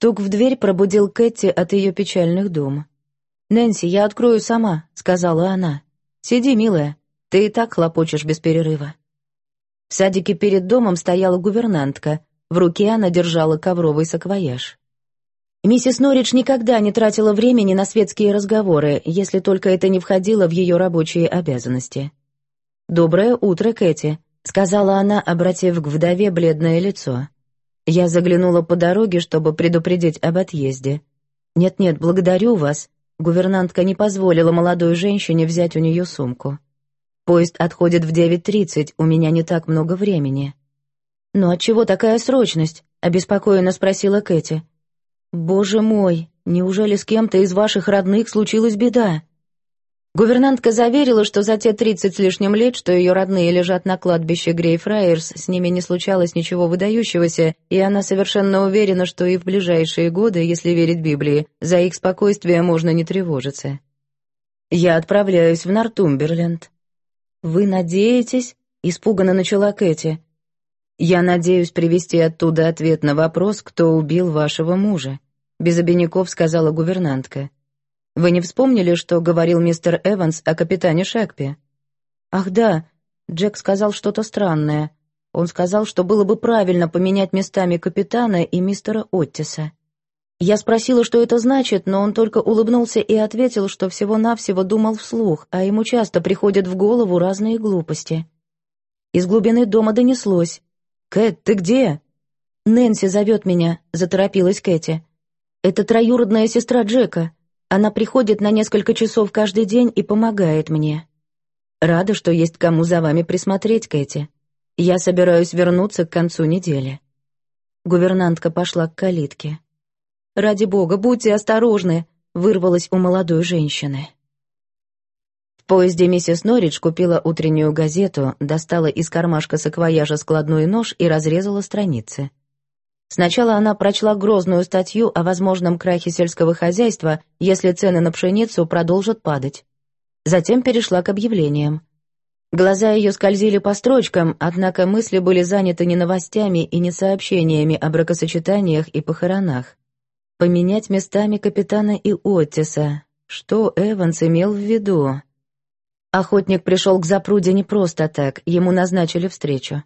Стук в дверь пробудил Кэти от ее печальных дум. «Нэнси, я открою сама», — сказала она. «Сиди, милая, ты и так хлопочешь без перерыва». В садике перед домом стояла гувернантка, в руке она держала ковровый саквояж. Миссис Норридж никогда не тратила времени на светские разговоры, если только это не входило в ее рабочие обязанности. «Доброе утро, Кэти», — сказала она, обратив к вдове бледное лицо. Я заглянула по дороге, чтобы предупредить об отъезде. «Нет-нет, благодарю вас», Гувернантка не позволила молодой женщине взять у нее сумку. «Поезд отходит в 9.30, у меня не так много времени». «Но отчего такая срочность?» — обеспокоенно спросила Кэти. «Боже мой, неужели с кем-то из ваших родных случилась беда?» Гувернантка заверила, что за те тридцать с лишним лет, что ее родные лежат на кладбище Грейфрайерс, с ними не случалось ничего выдающегося, и она совершенно уверена, что и в ближайшие годы, если верить Библии, за их спокойствие можно не тревожиться. «Я отправляюсь в Нортумберленд». «Вы надеетесь?» — испуганно начала Кэти. «Я надеюсь привести оттуда ответ на вопрос, кто убил вашего мужа», — без обиняков сказала гувернантка. Вы не вспомнили, что говорил мистер Эванс о капитане Шекпе? Ах да, Джек сказал что-то странное. Он сказал, что было бы правильно поменять местами капитана и мистера Оттиса. Я спросила, что это значит, но он только улыбнулся и ответил, что всего-навсего думал вслух, а ему часто приходят в голову разные глупости. Из глубины дома донеслось. «Кэт, ты где?» «Нэнси зовет меня», — заторопилась Кэти. «Это троюродная сестра Джека. Она приходит на несколько часов каждый день и помогает мне. Рада, что есть кому за вами присмотреть, Кэти. Я собираюсь вернуться к концу недели». Гувернантка пошла к калитке. «Ради бога, будьте осторожны», — вырвалась у молодой женщины. В поезде миссис Норридж купила утреннюю газету, достала из кармашка саквояжа складной нож и разрезала страницы. Сначала она прочла грозную статью о возможном крахе сельского хозяйства, если цены на пшеницу продолжат падать. Затем перешла к объявлениям. Глаза ее скользили по строчкам, однако мысли были заняты не новостями и не сообщениями о бракосочетаниях и похоронах. Поменять местами капитана и Оттиса. Что Эванс имел в виду? Охотник пришел к запруде не просто так, ему назначили встречу.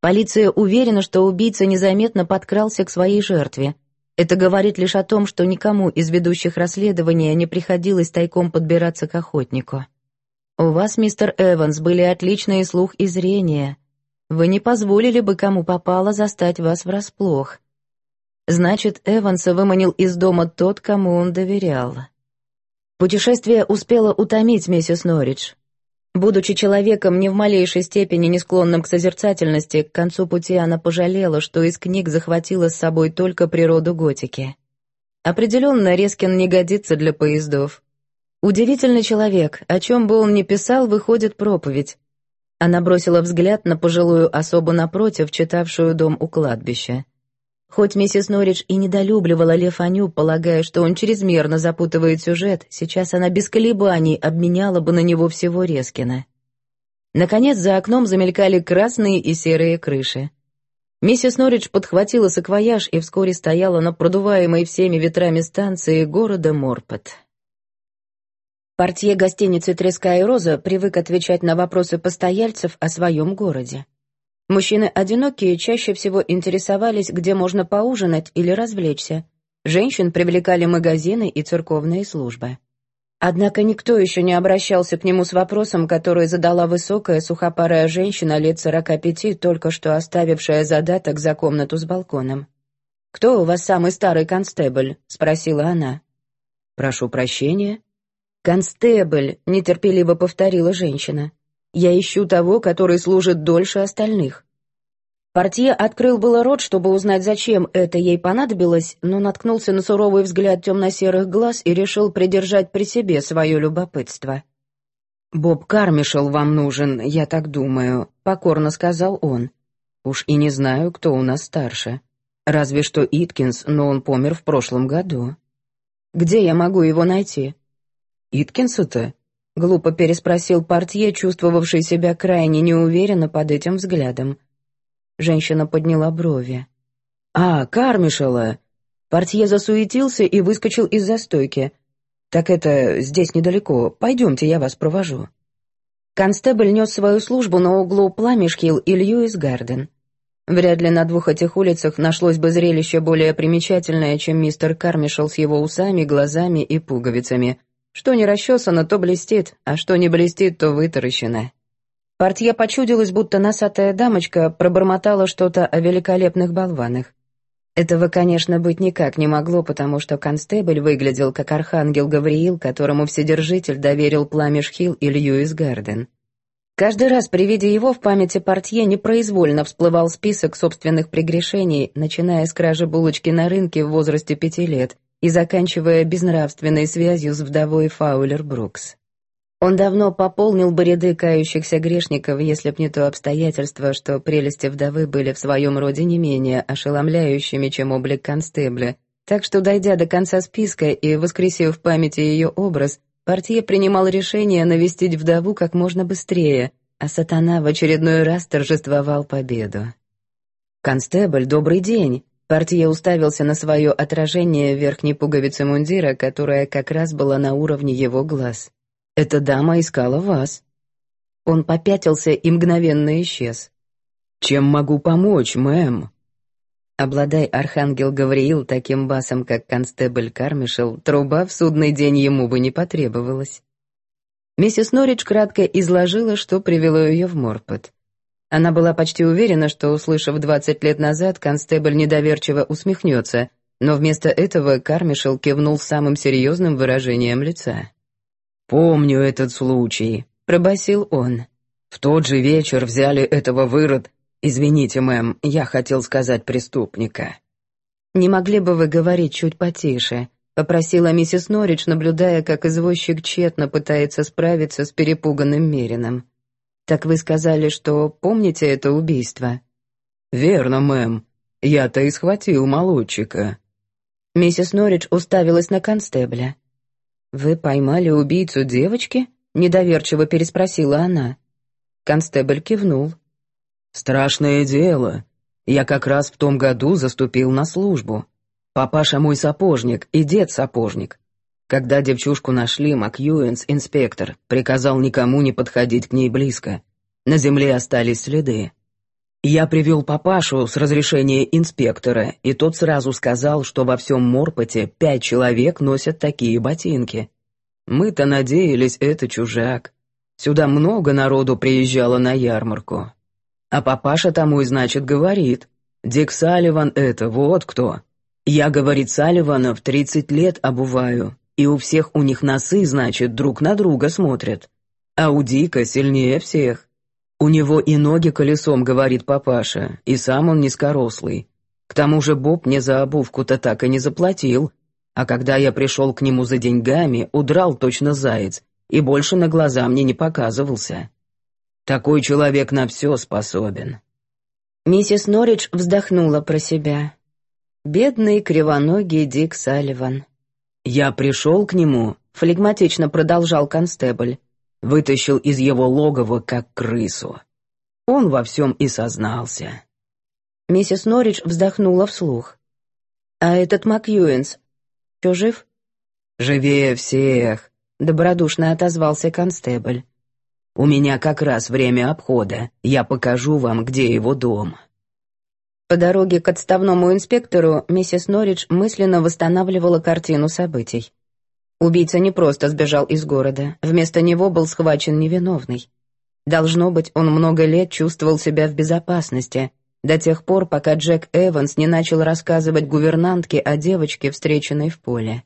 Полиция уверена, что убийца незаметно подкрался к своей жертве. Это говорит лишь о том, что никому из ведущих расследования не приходилось тайком подбираться к охотнику. У вас, мистер Эванс, были отличные слух и зрение. Вы не позволили бы кому попало застать вас врасплох. Значит, Эванса выманил из дома тот, кому он доверял. Путешествие успело утомить миссис Норридж. Будучи человеком не в малейшей степени не склонным к созерцательности, к концу пути она пожалела, что из книг захватила с собой только природу готики. Определенно, Резкин не годится для поездов. Удивительный человек, о чем бы он ни писал, выходит проповедь. Она бросила взгляд на пожилую особу напротив, читавшую дом у кладбища. Хоть миссис Норридж и недолюбливала Лефаню, полагая, что он чрезмерно запутывает сюжет, сейчас она без колебаний обменяла бы на него всего Резкина. Наконец за окном замелькали красные и серые крыши. Миссис Норридж подхватила саквояж и вскоре стояла на продуваемой всеми ветрами станции города Морпот. Портье гостиницы «Треска и Роза» привык отвечать на вопросы постояльцев о своем городе. Мужчины одинокие чаще всего интересовались, где можно поужинать или развлечься. Женщин привлекали магазины и церковные службы. Однако никто еще не обращался к нему с вопросом, который задала высокая сухопарая женщина лет сорока пяти, только что оставившая задаток за комнату с балконом. «Кто у вас самый старый констебль?» — спросила она. «Прошу прощения». «Констебль», — нетерпеливо повторила женщина. Я ищу того, который служит дольше остальных». Портье открыл было рот, чтобы узнать, зачем это ей понадобилось, но наткнулся на суровый взгляд темно-серых глаз и решил придержать при себе свое любопытство. «Боб Кармишел вам нужен, я так думаю», — покорно сказал он. «Уж и не знаю, кто у нас старше. Разве что Иткинс, но он помер в прошлом году. Где я могу его найти?» «Иткинса-то? Глупо переспросил портье, чувствовавший себя крайне неуверенно под этим взглядом. Женщина подняла брови. «А, Кармишела! Портье засуетился и выскочил из застойки. «Так это здесь недалеко. Пойдемте, я вас провожу». Констебль нес свою службу на углу Пламешхилл и Льюис-Гарден. Вряд ли на двух этих улицах нашлось бы зрелище более примечательное, чем мистер Кармишел с его усами, глазами и пуговицами. Что не расчесано, то блестит, а что не блестит, то вытаращено. Портье почудилось, будто носатая дамочка пробормотала что-то о великолепных болванах. Этого, конечно, быть никак не могло, потому что констебль выглядел как архангел Гавриил, которому Вседержитель доверил Пламеш-Хилл и Льюис-Гарден. Каждый раз при виде его в памяти портье непроизвольно всплывал список собственных прегрешений, начиная с кражи булочки на рынке в возрасте пяти лет и заканчивая безнравственной связью с вдовой Фаулер Брукс. Он давно пополнил бы ряды кающихся грешников, если б не то обстоятельство, что прелести вдовы были в своем роде не менее ошеломляющими, чем облик констебля. Так что, дойдя до конца списка и воскресив в памяти ее образ, партия принимал решение навестить вдову как можно быстрее, а сатана в очередной раз торжествовал победу. «Констебль, добрый день!» Партия уставился на свое отражение верхней пуговице мундира, которая как раз была на уровне его глаз. Эта дама искала вас». Он попятился и мгновенно исчез. «Чем могу помочь, мэм?» Обладай архангел Гавриил таким басом, как констебль Кармишел, труба в судный день ему бы не потребовалась. Миссис Норридж кратко изложила, что привело ее в Морпот. Она была почти уверена, что, услышав двадцать лет назад, констебль недоверчиво усмехнется, но вместо этого Кармишел кивнул самым серьезным выражением лица. «Помню этот случай», — пробасил он. «В тот же вечер взяли этого вырод... Извините, мэм, я хотел сказать преступника». «Не могли бы вы говорить чуть потише?» — попросила миссис Норридж, наблюдая, как извозчик тщетно пытается справиться с перепуганным Мерином. «Так вы сказали, что помните это убийство?» «Верно, мэм. Я-то и схватил молодчика». Миссис Норридж уставилась на констебля. «Вы поймали убийцу девочки?» — недоверчиво переспросила она. Констебль кивнул. «Страшное дело. Я как раз в том году заступил на службу. Папаша мой сапожник и дед сапожник. Когда девчушку нашли, Макьюэнс, инспектор, приказал никому не подходить к ней близко. На земле остались следы. Я привел папашу с разрешения инспектора, и тот сразу сказал, что во всем Морпоте пять человек носят такие ботинки. Мы-то надеялись, это чужак. Сюда много народу приезжало на ярмарку. А папаша тому и значит говорит. Дик Салливан это вот кто. Я, говорит, Салливанов тридцать лет обуваю, и у всех у них носы, значит, друг на друга смотрят. А у Дика сильнее всех. «У него и ноги колесом», — говорит папаша, и сам он низкорослый. К тому же Боб мне за обувку-то так и не заплатил, а когда я пришел к нему за деньгами, удрал точно заяц, и больше на глаза мне не показывался. Такой человек на все способен». Миссис Норридж вздохнула про себя. «Бедный кривоногий Дик Салливан». «Я пришел к нему», — флегматично продолжал констебль, вытащил из его логова, как крысу. Он во всем и сознался. Миссис Норридж вздохнула вслух. «А этот Макьюинс, что жив?» «Живее всех», — добродушно отозвался констебль. «У меня как раз время обхода. Я покажу вам, где его дом». По дороге к отставному инспектору миссис Норридж мысленно восстанавливала картину событий. Убийца не просто сбежал из города, вместо него был схвачен невиновный. Должно быть, он много лет чувствовал себя в безопасности, до тех пор, пока Джек Эванс не начал рассказывать гувернантке о девочке, встреченной в поле.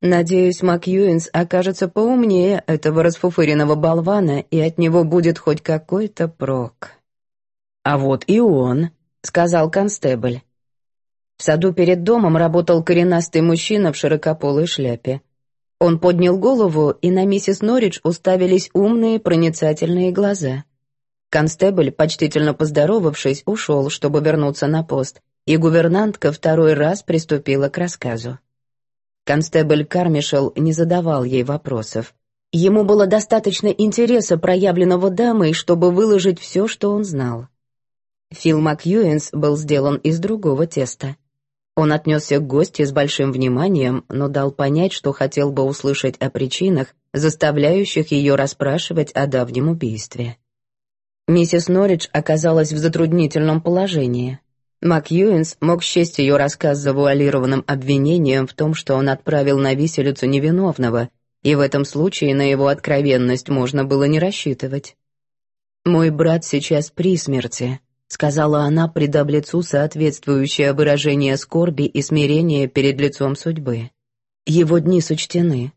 Надеюсь, Макьюинс окажется поумнее этого расфуфыренного болвана, и от него будет хоть какой-то прок. «А вот и он», — сказал констебль. В саду перед домом работал коренастый мужчина в широкополой шляпе. Он поднял голову, и на миссис Норридж уставились умные проницательные глаза. Констебль, почтительно поздоровавшись, ушел, чтобы вернуться на пост, и гувернантка второй раз приступила к рассказу. Констебль Кармишел не задавал ей вопросов. Ему было достаточно интереса, проявленного дамой, чтобы выложить все, что он знал. Фил Макьюинс был сделан из другого теста. Он отнесся к гости с большим вниманием, но дал понять, что хотел бы услышать о причинах, заставляющих ее расспрашивать о давнем убийстве. Миссис Норридж оказалась в затруднительном положении. МакЮинс мог счесть ее рассказ завуалированным обвинением в том, что он отправил на виселицу невиновного, и в этом случае на его откровенность можно было не рассчитывать. «Мой брат сейчас при смерти», — сказала она, придав лицу соответствующее выражение скорби и смирения перед лицом судьбы. «Его дни сочтены.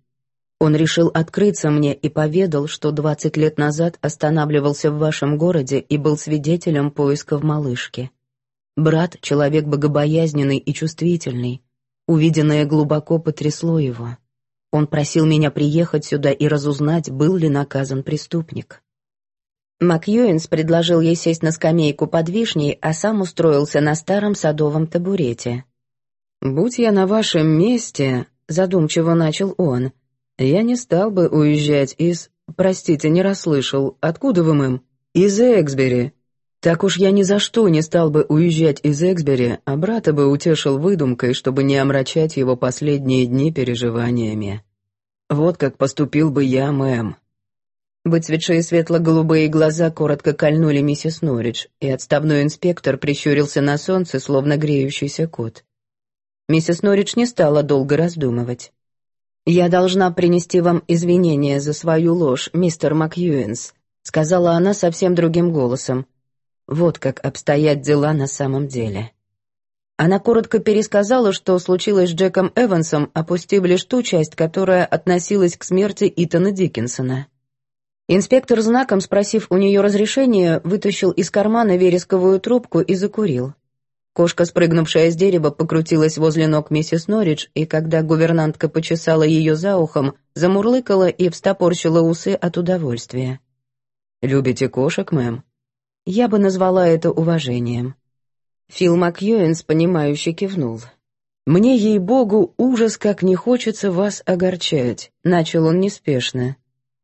Он решил открыться мне и поведал, что двадцать лет назад останавливался в вашем городе и был свидетелем поисков малышки. Брат — человек богобоязненный и чувствительный. Увиденное глубоко потрясло его. Он просил меня приехать сюда и разузнать, был ли наказан преступник. Макьюинс предложил ей сесть на скамейку под вишней, а сам устроился на старом садовом табурете. «Будь я на вашем месте», — задумчиво начал он, — «я не стал бы уезжать из... Простите, не расслышал. Откуда вы, мэм?» «Из Эксбери». «Так уж я ни за что не стал бы уезжать из Эксбери, а брата бы утешил выдумкой, чтобы не омрачать его последние дни переживаниями. Вот как поступил бы я, мэм». Выцветшие светло-голубые глаза коротко кольнули миссис Норридж, и отставной инспектор прищурился на солнце, словно греющийся кот. Миссис Норридж не стала долго раздумывать. «Я должна принести вам извинения за свою ложь, мистер МакЮэнс», сказала она совсем другим голосом. «Вот как обстоят дела на самом деле». Она коротко пересказала, что случилось с Джеком Эвансом, опустив лишь ту часть, которая относилась к смерти Итана Диккенсона. Инспектор знаком, спросив у нее разрешения, вытащил из кармана вересковую трубку и закурил. Кошка, спрыгнувшая с дерева, покрутилась возле ног миссис Норридж, и когда гувернантка почесала ее за ухом, замурлыкала и встопорщила усы от удовольствия. «Любите кошек, мэм?» Я бы назвала это уважением. Фил Макьюэнс, понимающе кивнул. «Мне, ей-богу, ужас, как не хочется вас огорчать», — начал он неспешно.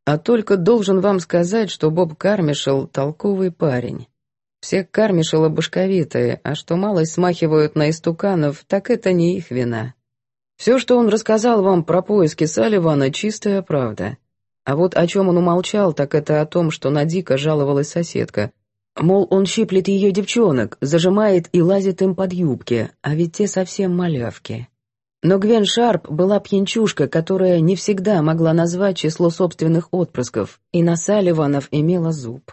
А только должен вам сказать, что Боб Кармишел — толковый парень. Все Кармишела башковитые, а что малость смахивают на истуканов, так это не их вина. Все, что он рассказал вам про поиски Салливана, чистая правда. А вот о чем он умолчал, так это о том, что на Дика жаловалась соседка. Мол, он щиплет ее девчонок, зажимает и лазит им под юбки, а ведь те совсем малявки. Но Гвен Шарп была пьянчушка, которая не всегда могла назвать число собственных отпрысков, и на Салливанов имела зуб.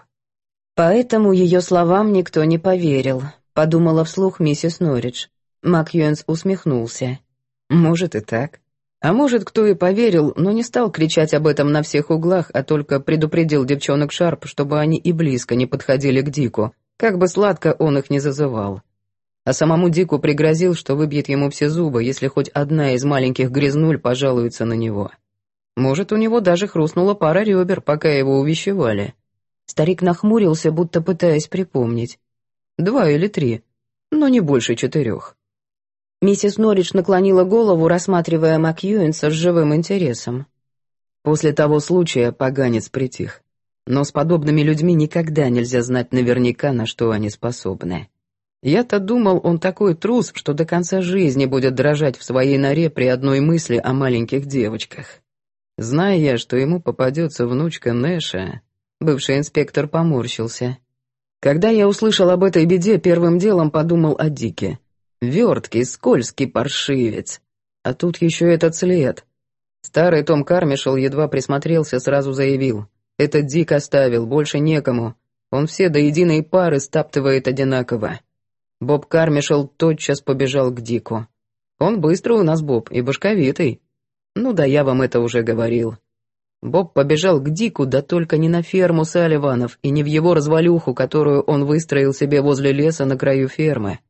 Поэтому ее словам никто не поверил, подумала вслух миссис Норридж. Макьюэнс усмехнулся. Может и так. А может, кто и поверил, но не стал кричать об этом на всех углах, а только предупредил девчонок Шарп, чтобы они и близко не подходили к Дику, как бы сладко он их не зазывал а самому Дику пригрозил, что выбьет ему все зубы, если хоть одна из маленьких грязнуль пожалуется на него. Может, у него даже хрустнула пара ребер, пока его увещевали. Старик нахмурился, будто пытаясь припомнить. Два или три, но не больше четырех. Миссис Норридж наклонила голову, рассматривая Макьюинса с живым интересом. После того случая поганец притих. Но с подобными людьми никогда нельзя знать наверняка, на что они способны. Я-то думал, он такой трус, что до конца жизни будет дрожать в своей норе при одной мысли о маленьких девочках. Зная я, что ему попадется внучка Нэша, бывший инспектор поморщился. Когда я услышал об этой беде, первым делом подумал о Дике. Верткий, скользкий паршивец. А тут еще этот след. Старый Том Кармишел едва присмотрелся, сразу заявил. «Это Дик оставил, больше некому. Он все до единой пары стаптывает одинаково». Боб Кармишел тотчас побежал к Дику. «Он быстро у нас, Боб, и башковитый». «Ну да, я вам это уже говорил». Боб побежал к Дику, да только не на ферму Салливанов и не в его развалюху, которую он выстроил себе возле леса на краю фермы.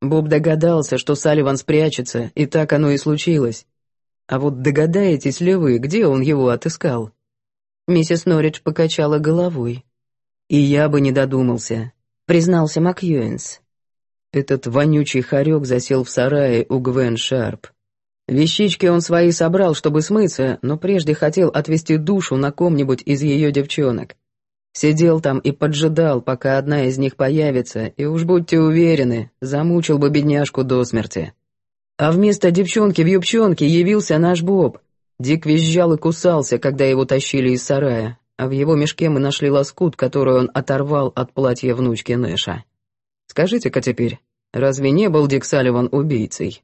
Боб догадался, что Салливан спрячется, и так оно и случилось. А вот догадаетесь ли вы, где он его отыскал? Миссис Норридж покачала головой. «И я бы не додумался», — признался Макьюинс. Этот вонючий хорек засел в сарае у Гвен Шарп. Вещички он свои собрал, чтобы смыться, но прежде хотел отвести душу на ком-нибудь из ее девчонок. Сидел там и поджидал, пока одна из них появится, и уж будьте уверены, замучил бы бедняжку до смерти. А вместо девчонки в юбчонке явился наш Боб. Дик визжал и кусался, когда его тащили из сарая, а в его мешке мы нашли лоскут, который он оторвал от платья внучки Нэша. Скажите-ка теперь, разве не был Дик Салливан убийцей?»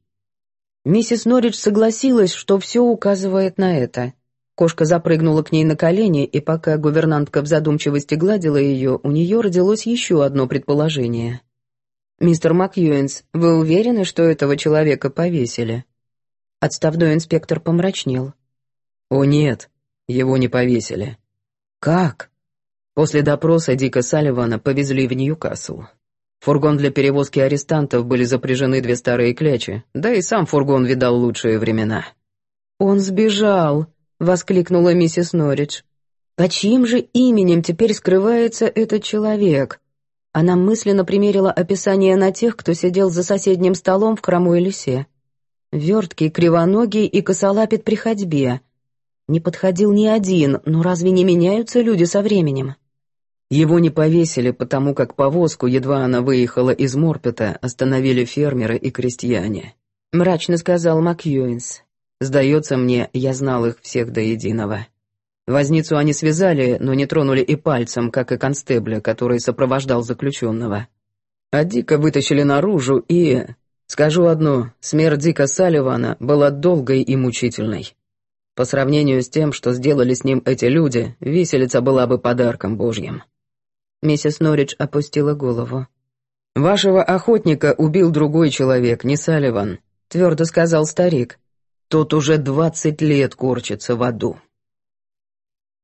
Миссис Норридж согласилась, что все указывает на это. Кошка запрыгнула к ней на колени, и пока гувернантка в задумчивости гладила ее, у нее родилось еще одно предположение. «Мистер Макьюинс, вы уверены, что этого человека повесили?» Отставной инспектор помрачнел. «О нет, его не повесили». «Как?» После допроса Дика Салливана повезли в Ньюкасл. Фургон для перевозки арестантов были запряжены две старые клячи, да и сам фургон видал лучшие времена. «Он сбежал!» воскликнула миссис Норридж. «Под чьим же именем теперь скрывается этот человек?» Она мысленно примерила описание на тех, кто сидел за соседним столом в хромой лисе. Верткий, кривоногий и косолапит при ходьбе. Не подходил ни один, но разве не меняются люди со временем? Его не повесили, потому как повозку, едва она выехала из Морпета, остановили фермеры и крестьяне. Мрачно сказал Макьюинс. Сдается мне, я знал их всех до единого. Возницу они связали, но не тронули и пальцем, как и констебля, который сопровождал заключенного. А Дика вытащили наружу и... Скажу одно, смерть Дика Салливана была долгой и мучительной. По сравнению с тем, что сделали с ним эти люди, виселица была бы подарком божьим. Миссис Норридж опустила голову. «Вашего охотника убил другой человек, не Салливан», — твердо сказал старик. Тот уже двадцать лет корчится в аду.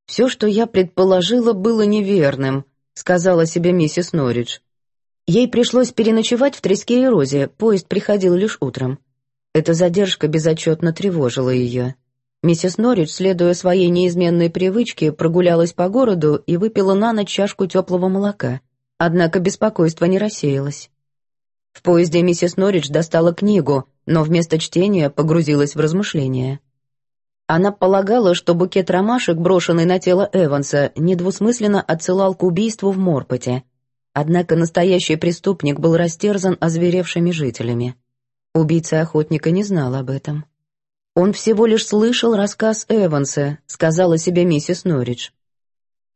«Все, что я предположила, было неверным», — сказала себе миссис Норридж. Ей пришлось переночевать в треске и розе, поезд приходил лишь утром. Эта задержка безотчетно тревожила ее. Миссис Норридж, следуя своей неизменной привычке, прогулялась по городу и выпила на ночь чашку теплого молока. Однако беспокойство не рассеялось. В поезде миссис Норридж достала книгу, но вместо чтения погрузилась в размышления. Она полагала, что букет ромашек, брошенный на тело Эванса, недвусмысленно отсылал к убийству в Морпоте. Однако настоящий преступник был растерзан озверевшими жителями. Убийца охотника не знал об этом. Он всего лишь слышал рассказ Эванса, сказала себе миссис Норридж.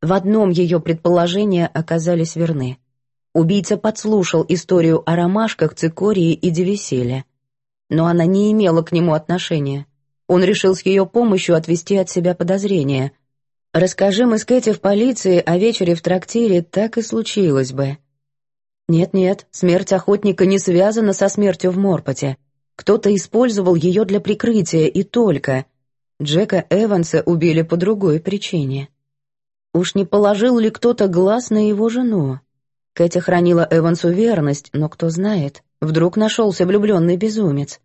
В одном ее предположения оказались верны. Убийца подслушал историю о ромашках, цикории и девеселе. Но она не имела к нему отношения. Он решил с ее помощью отвести от себя подозрения. Расскажи мы с Кэти в полиции о вечере в трактире, так и случилось бы. Нет-нет, смерть охотника не связана со смертью в Морпоте. Кто-то использовал ее для прикрытия и только. Джека Эванса убили по другой причине. Уж не положил ли кто-то глаз на его жену? Кэти хранила Эвансу верность, но кто знает, вдруг нашелся влюбленный безумец.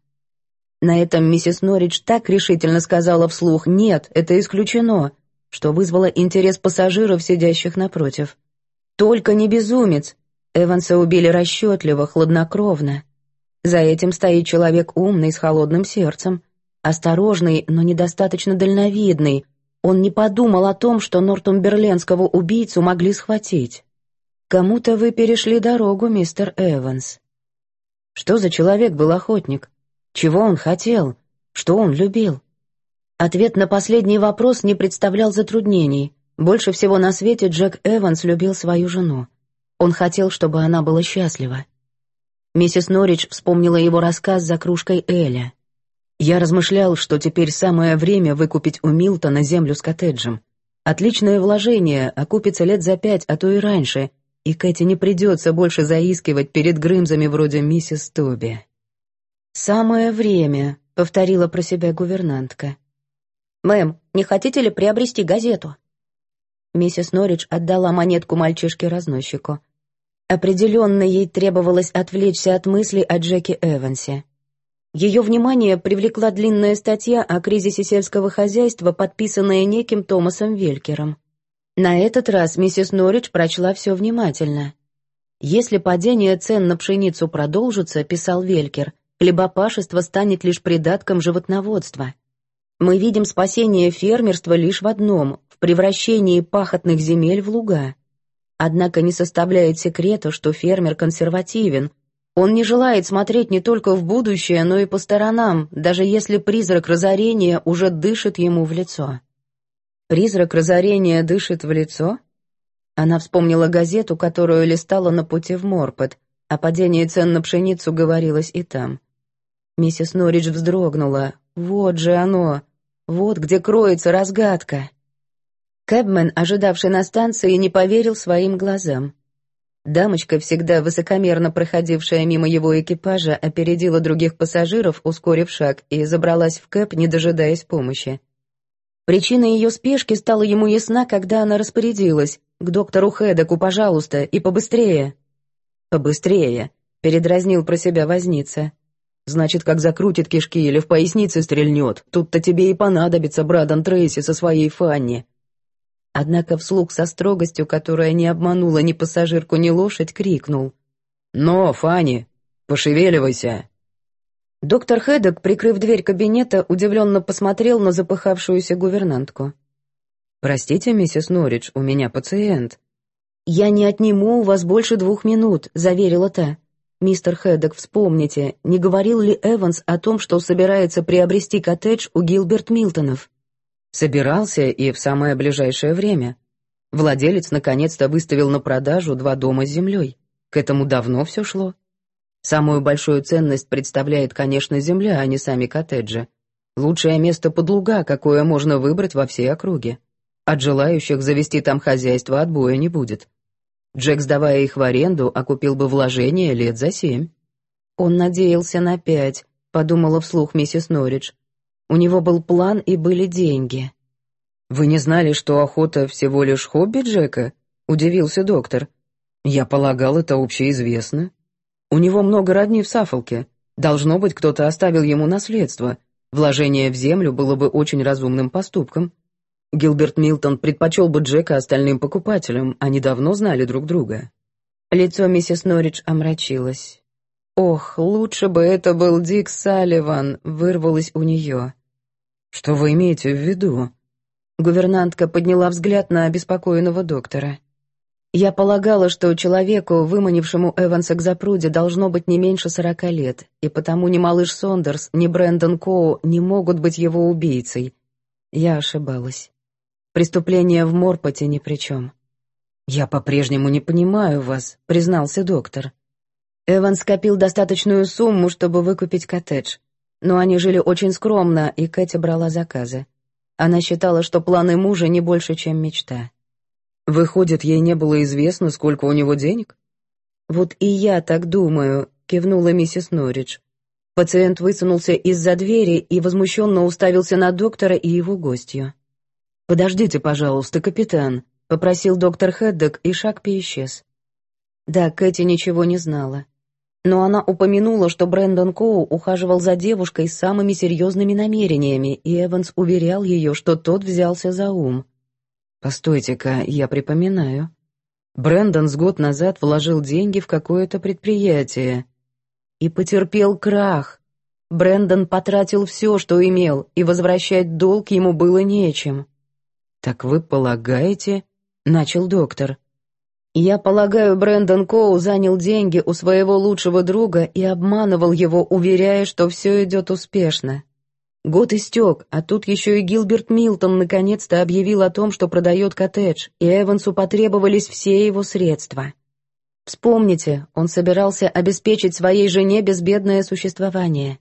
На этом миссис Норридж так решительно сказала вслух «нет, это исключено», что вызвало интерес пассажиров, сидящих напротив. «Только не безумец!» Эванса убили расчетливо, хладнокровно. За этим стоит человек умный, с холодным сердцем. Осторожный, но недостаточно дальновидный. Он не подумал о том, что нортумберлендского убийцу могли схватить. «Кому-то вы перешли дорогу, мистер Эванс». Что за человек был охотник? Чего он хотел? Что он любил? Ответ на последний вопрос не представлял затруднений. Больше всего на свете Джек Эванс любил свою жену. Он хотел, чтобы она была счастлива. Миссис Норридж вспомнила его рассказ за кружкой Эля. «Я размышлял, что теперь самое время выкупить у Милтона землю с коттеджем. Отличное вложение, окупится лет за пять, а то и раньше, и Кэти не придется больше заискивать перед Грымзами вроде миссис Тоби. «Самое время», — повторила про себя гувернантка. «Мэм, не хотите ли приобрести газету?» Миссис Норридж отдала монетку мальчишке-разносчику. Определенно ей требовалось отвлечься от мыслей о Джеке Эвансе. Ее внимание привлекла длинная статья о кризисе сельского хозяйства, подписанная неким Томасом Велькером. На этот раз миссис Норридж прочла все внимательно. «Если падение цен на пшеницу продолжится, — писал Велькер, — хлебопашество станет лишь придатком животноводства. Мы видим спасение фермерства лишь в одном — в превращении пахотных земель в луга. Однако не составляет секрета, что фермер консервативен. Он не желает смотреть не только в будущее, но и по сторонам, даже если призрак разорения уже дышит ему в лицо. Призрак разорения дышит в лицо? Она вспомнила газету, которую листала на пути в Морпот. О падении цен на пшеницу говорилось и там. Миссис Норридж вздрогнула. Вот же оно! Вот где кроется разгадка! Кэбмен, ожидавший на станции, не поверил своим глазам. Дамочка, всегда высокомерно проходившая мимо его экипажа, опередила других пассажиров, ускорив шаг, и забралась в кэб, не дожидаясь помощи. Причина ее спешки стала ему ясна, когда она распорядилась. «К доктору Хэдеку, пожалуйста, и побыстрее». «Побыстрее», — передразнил про себя возница. «Значит, как закрутит кишки или в пояснице стрельнет, тут-то тебе и понадобится Брадон Трейси со своей Фанни». Однако вслух со строгостью, которая не обманула ни пассажирку, ни лошадь, крикнул. «Но, Фанни, пошевеливайся!» Доктор Хедек, прикрыв дверь кабинета, удивленно посмотрел на запыхавшуюся гувернантку. «Простите, миссис Норридж, у меня пациент». «Я не отниму у вас больше двух минут», — заверила та. «Мистер Хедек, вспомните, не говорил ли Эванс о том, что собирается приобрести коттедж у Гилберт Милтонов?» «Собирался и в самое ближайшее время. Владелец наконец-то выставил на продажу два дома с землей. К этому давно все шло». Самую большую ценность представляет, конечно, земля, а не сами коттеджи. Лучшее место под луга, какое можно выбрать во всей округе. От желающих завести там хозяйство отбоя не будет. Джек, сдавая их в аренду, окупил бы вложение лет за семь. Он надеялся на пять, подумала вслух миссис Норридж. У него был план и были деньги. «Вы не знали, что охота всего лишь хобби Джека?» — удивился доктор. «Я полагал, это общеизвестно». У него много родни в Сафолке. Должно быть, кто-то оставил ему наследство. Вложение в землю было бы очень разумным поступком. Гилберт Милтон предпочел бы Джека остальным покупателям, они давно знали друг друга. Лицо миссис Норридж омрачилось. «Ох, лучше бы это был Дик Салливан», — вырвалось у нее. «Что вы имеете в виду?» Гувернантка подняла взгляд на обеспокоенного доктора. Я полагала, что человеку, выманившему Эванса к запруде, должно быть не меньше сорока лет, и потому ни малыш Сондерс, ни Брэндон Коу не могут быть его убийцей. Я ошибалась. Преступление в Морпоте ни при чем. «Я по-прежнему не понимаю вас», — признался доктор. Эван скопил достаточную сумму, чтобы выкупить коттедж. Но они жили очень скромно, и Кэти брала заказы. Она считала, что планы мужа не больше, чем мечта. Выходит, ей не было известно, сколько у него денег? Вот и я так думаю, кивнула миссис Норридж. Пациент высунулся из-за двери и возмущенно уставился на доктора и его гостью. «Подождите, пожалуйста, капитан», — попросил доктор Хеддок, и шаг исчез. Да, Кэти ничего не знала. Но она упомянула, что Брэндон Коу ухаживал за девушкой с самыми серьезными намерениями, и Эванс уверял ее, что тот взялся за ум. Постойте-ка, я припоминаю. Брэндон с год назад вложил деньги в какое-то предприятие. И потерпел крах. Брэндон потратил все, что имел, и возвращать долг ему было нечем. «Так вы полагаете?» — начал доктор. «Я полагаю, Брэндон Коу занял деньги у своего лучшего друга и обманывал его, уверяя, что все идет успешно. Год истек, а тут еще и Гилберт Милтон наконец-то объявил о том, что продает коттедж, и Эвансу потребовались все его средства. Вспомните, он собирался обеспечить своей жене безбедное существование.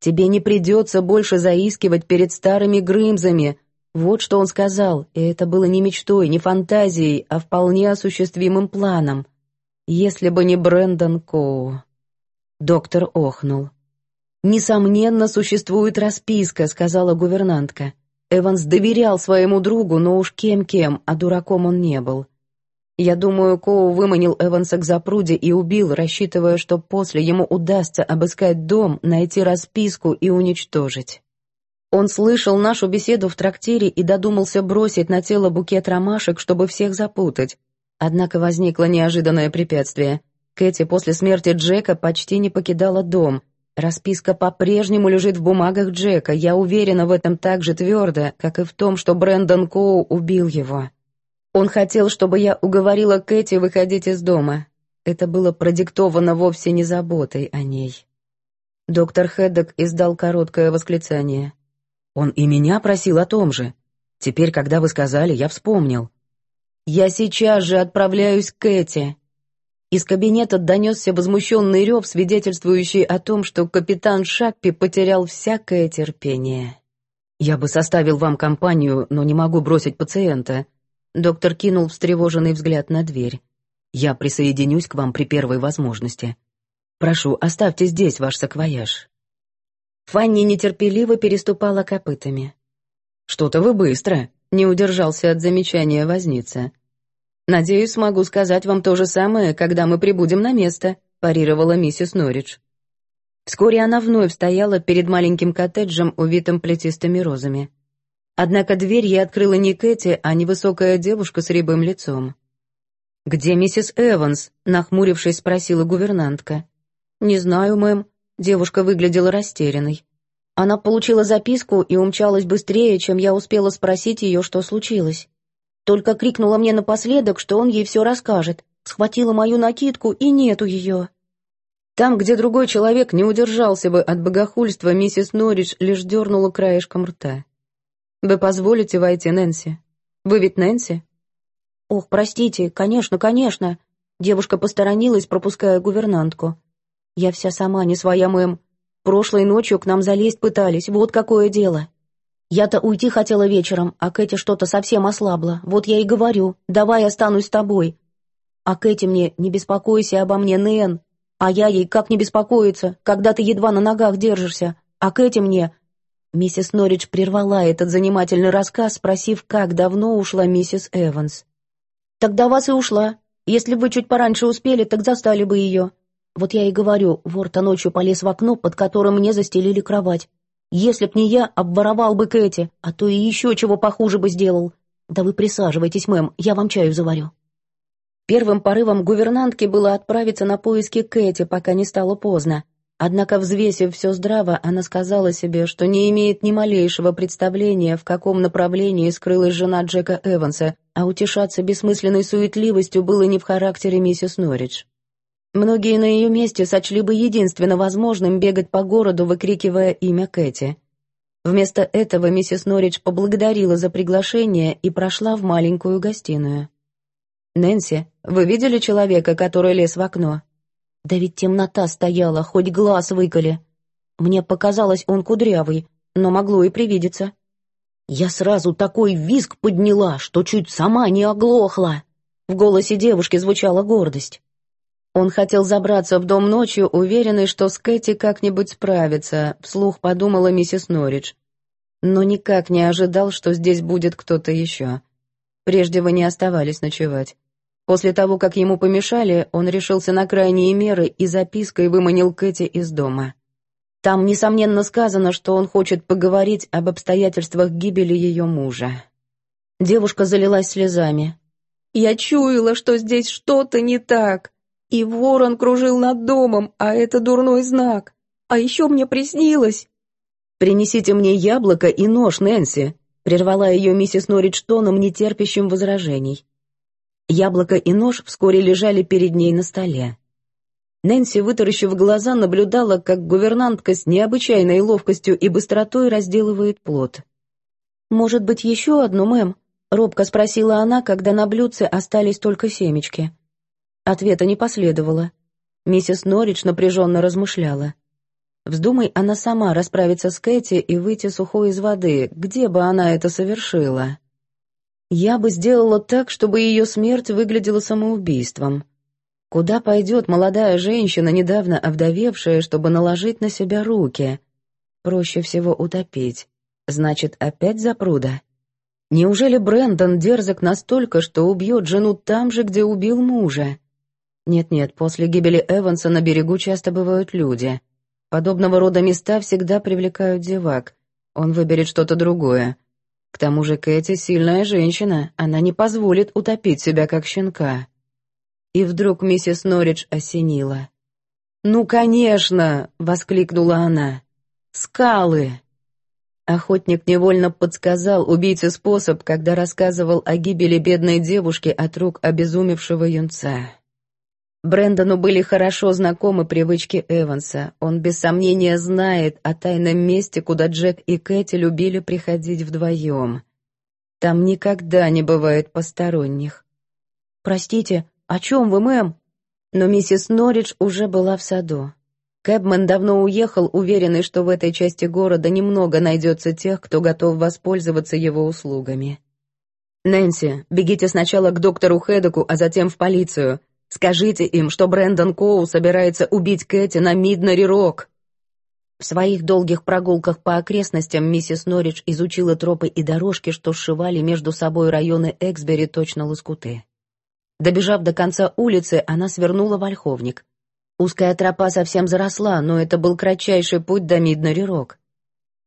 Тебе не придется больше заискивать перед старыми Грымзами. Вот что он сказал, и это было не мечтой, не фантазией, а вполне осуществимым планом. Если бы не Брэндон Коу. Доктор охнул. «Несомненно, существует расписка», — сказала гувернантка. Эванс доверял своему другу, но уж кем-кем, а дураком он не был. Я думаю, Коу выманил Эванса к запруде и убил, рассчитывая, что после ему удастся обыскать дом, найти расписку и уничтожить. Он слышал нашу беседу в трактире и додумался бросить на тело букет ромашек, чтобы всех запутать. Однако возникло неожиданное препятствие. Кэти после смерти Джека почти не покидала дом, Расписка по-прежнему лежит в бумагах Джека, я уверена в этом так же твердо, как и в том, что Брэндон Коу убил его. Он хотел, чтобы я уговорила Кэти выходить из дома. это было продиктовано вовсе не заботой о ней. Доктор Хеддок издал короткое восклицание. «Он и меня просил о том же. Теперь, когда вы сказали, я вспомнил». «Я сейчас же отправляюсь к Кэти». Из кабинета донесся возмущенный рев, свидетельствующий о том, что капитан Шаппи потерял всякое терпение. «Я бы составил вам компанию, но не могу бросить пациента». Доктор кинул встревоженный взгляд на дверь. «Я присоединюсь к вам при первой возможности. Прошу, оставьте здесь ваш саквояж». Фанни нетерпеливо переступала копытами. «Что-то вы быстро», — не удержался от замечания возница. «Надеюсь, смогу сказать вам то же самое, когда мы прибудем на место», — парировала миссис Норридж. Вскоре она вновь стояла перед маленьким коттеджем, увитым плетистыми розами. Однако дверь ей открыла не Кэти, а невысокая девушка с рябым лицом. «Где миссис Эванс?» — нахмурившись, спросила гувернантка. «Не знаю, мэм». Девушка выглядела растерянной. Она получила записку и умчалась быстрее, чем я успела спросить ее, что случилось. Только крикнула мне напоследок, что он ей все расскажет. Схватила мою накидку, и нету ее. Там, где другой человек не удержался бы от богохульства, миссис Норридж лишь дернула краешком рта. «Вы позволите войти, Нэнси? Вы ведь Нэнси?» «Ох, простите, конечно, конечно!» Девушка посторонилась, пропуская гувернантку. «Я вся сама не своя, мэм. Прошлой ночью к нам залезть пытались, вот какое дело. Я-то уйти хотела вечером, а Кэти что-то совсем ослабла. Вот я и говорю, давай останусь с тобой. А Кэти мне, не беспокойся обо мне, Нэн, а я ей как не беспокоиться, когда ты едва на ногах держишься, а Кэти мне...» Миссис Норридж прервала этот занимательный рассказ, спросив, как давно ушла миссис Эванс. «Тогда вас и ушла. Если бы вы чуть пораньше успели, так застали бы ее. Вот я и говорю, вор-то ночью полез в окно, под которым мне застелили кровать. Если б не я, обворовал бы Кэти, а то и еще чего похуже бы сделал. Да вы присаживайтесь, мэм, я вам чаю заварю». Первым порывом гувернантки было отправиться на поиски Кэти, пока не стало поздно. Однако, взвесив все здраво, она сказала себе, что не имеет ни малейшего представления, в каком направлении скрылась жена Джека Эванса, а утешаться бессмысленной суетливостью было не в характере миссис Норридж. Многие на ее месте сочли бы единственно возможным бегать по городу, выкрикивая имя Кэти. Вместо этого миссис Норридж поблагодарила за приглашение и прошла в маленькую гостиную. «Нэнси, вы видели человека, который лез в окно?» «Да ведь темнота стояла, хоть глаз выколи. Мне показалось, он кудрявый, но могло и привидеться». Я сразу такой визг подняла, что чуть сама не оглохла. В голосе девушки звучала гордость. Он хотел забраться в дом ночью, уверенный, что с Кэти как-нибудь справится, вслух подумала миссис Норридж. Но никак не ожидал, что здесь будет кто-то еще. Прежде вы не оставались ночевать. После того, как ему помешали, он решился на крайние меры и запиской выманил Кэти из дома. Там, несомненно, сказано, что он хочет поговорить об обстоятельствах гибели ее мужа. Девушка залилась слезами. «Я чуяла, что здесь что-то не так. И ворон кружил над домом, а это дурной знак. А еще мне приснилось...» «Принесите мне яблоко и нож, Нэнси», — прервала ее миссис Норридж тоном, нетерпящим возражений. Яблоко и нож вскоре лежали перед ней на столе. Нэнси, вытаращив глаза, наблюдала, как гувернантка с необычайной ловкостью и быстротой разделывает плод. «Может быть, еще одну, мэм?» — робко спросила она, когда на блюдце остались только семечки. Ответа не последовало. Миссис Норридж напряженно размышляла. Вздумай она сама расправиться с Кэти и выйти сухой из воды, где бы она это совершила? Я бы сделала так, чтобы ее смерть выглядела самоубийством. Куда пойдет молодая женщина, недавно овдовевшая, чтобы наложить на себя руки? Проще всего утопить. Значит, опять запруда? Неужели Брэндон дерзок настолько, что убьет жену там же, где убил мужа? Нет-нет, после гибели Эванса на берегу часто бывают люди. Подобного рода места всегда привлекают зевак. Он выберет что-то другое. К тому же Кэти сильная женщина, она не позволит утопить себя как щенка. И вдруг миссис Норридж осенила. «Ну, конечно!» — воскликнула она. «Скалы!» Охотник невольно подсказал убийце способ, когда рассказывал о гибели бедной девушки от рук обезумевшего юнца. Брэндону были хорошо знакомы привычки Эванса. Он без сомнения знает о тайном месте, куда Джек и Кэти любили приходить вдвоем. Там никогда не бывает посторонних. «Простите, о чем вы, мэм?» Но миссис Норридж уже была в саду. Кэбмен давно уехал, уверенный, что в этой части города немного найдется тех, кто готов воспользоваться его услугами. «Нэнси, бегите сначала к доктору Хедоку, а затем в полицию. Скажите им, что Брэндон Коул собирается убить Кэти на Миднари-Рок». В своих долгих прогулках по окрестностям миссис Норридж изучила тропы и дорожки, что сшивали между собой районы Эксбери точно лоскуты. Добежав до конца улицы, она свернула в Ольховник. Узкая тропа совсем заросла, но это был кратчайший путь до Миднари-Рок.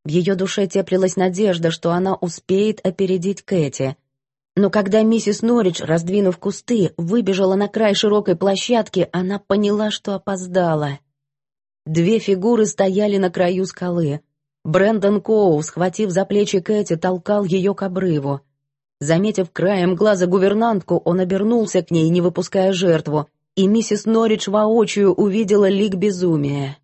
В ее душе теплилась надежда, что она успеет опередить Кэти — но когда миссис Норридж, раздвинув кусты, выбежала на край широкой площадки, она поняла, что опоздала. Две фигуры стояли на краю скалы. Брэндон Коу, схватив за плечи Кэти, толкал ее к обрыву. Заметив краем глаза гувернантку, он обернулся к ней, не выпуская жертву, и миссис Норридж воочию увидела лик безумия.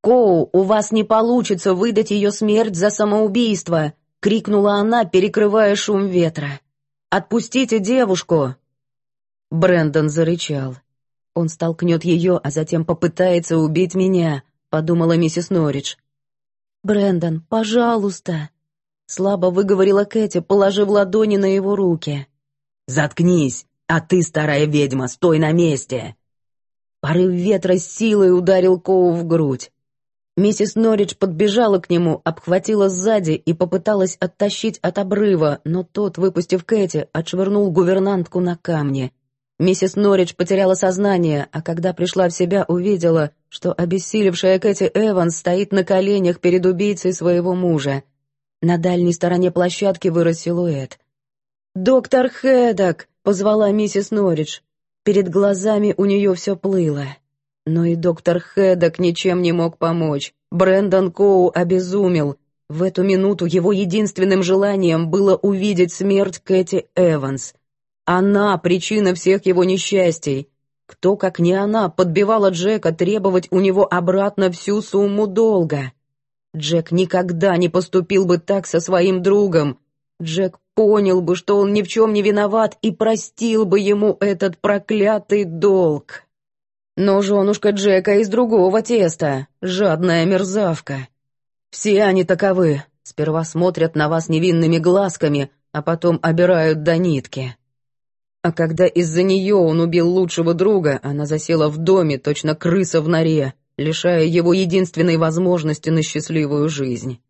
«Коу, у вас не получится выдать ее смерть за самоубийство!» — крикнула она, перекрывая шум ветра. Отпустите девушку!» Брэндон зарычал. «Он столкнет ее, а затем попытается убить меня», — подумала миссис Норридж. «Брэндон, пожалуйста!» Слабо выговорила Кэти, положив ладони на его руки. «Заткнись, а ты, старая ведьма, стой на месте!» Порыв ветра силой ударил Коу в грудь. Миссис Норридж подбежала к нему, обхватила сзади и попыталась оттащить от обрыва, но тот, выпустив Кэти, отшвырнул гувернантку на камни. Миссис Норридж потеряла сознание, а когда пришла в себя, увидела, что обессилевшая Кэти Эванс стоит на коленях перед убийцей своего мужа. На дальней стороне площадки вырос силуэт. «Доктор Хэддок!» — позвала миссис Норридж. Перед глазами у нее все плыло. Но и доктор Хэддок ничем не мог помочь. Брэндон Коу обезумел. В эту минуту его единственным желанием было увидеть смерть Кэти Эванс. Она — причина всех его несчастий. Кто, как не она, подбивала Джека требовать у него обратно всю сумму долга? Джек никогда не поступил бы так со своим другом. Джек понял бы, что он ни в чем не виноват и простил бы ему этот проклятый долг. Но женушка Джека из другого теста, жадная мерзавка. Все они таковы, сперва смотрят на вас невинными глазками, а потом обирают до нитки. А когда из-за нее он убил лучшего друга, она засела в доме, точно крыса в норе, лишая его единственной возможности на счастливую жизнь.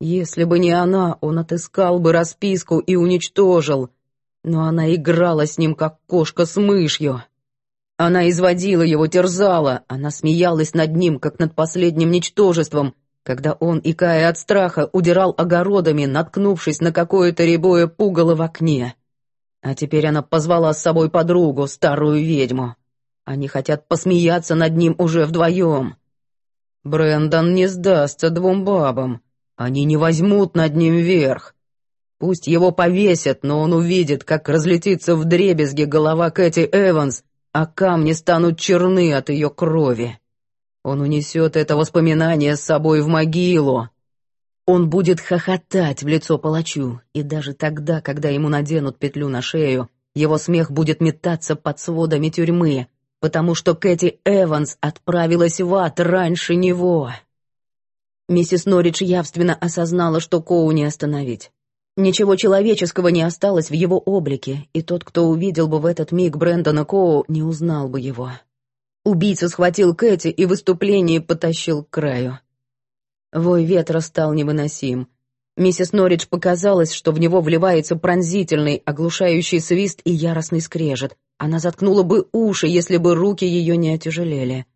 Если бы не она, он отыскал бы расписку и уничтожил, но она играла с ним, как кошка с мышью. Она изводила его, терзала, она смеялась над ним, как над последним ничтожеством, когда он, икая от страха, удирал огородами, наткнувшись на какое-то рябое пугало в окне. А теперь она позвала с собой подругу, старую ведьму. Они хотят посмеяться над ним уже вдвоем. Брендон не сдастся двум бабам. Они не возьмут над ним верх. Пусть его повесят, но он увидит, как разлетится в дребезги голова Кэти Эванс, а камни станут черны от ее крови. Он унесет это воспоминание с собой в могилу. Он будет хохотать в лицо палачу, и даже тогда, когда ему наденут петлю на шею, его смех будет метаться под сводами тюрьмы, потому что Кэти Эванс отправилась в ад раньше него. Миссис Норридж явственно осознала, что Коу не остановить. Ничего человеческого не осталось в его облике, и тот, кто увидел бы в этот миг Брэндона Коу, не узнал бы его. Убийца схватил Кэти и в выступлении потащил к краю. Вой ветра стал невыносим. Миссис Норридж показалось, что в него вливается пронзительный, оглушающий свист и яростный скрежет. Она заткнула бы уши, если бы руки ее не отяжелели.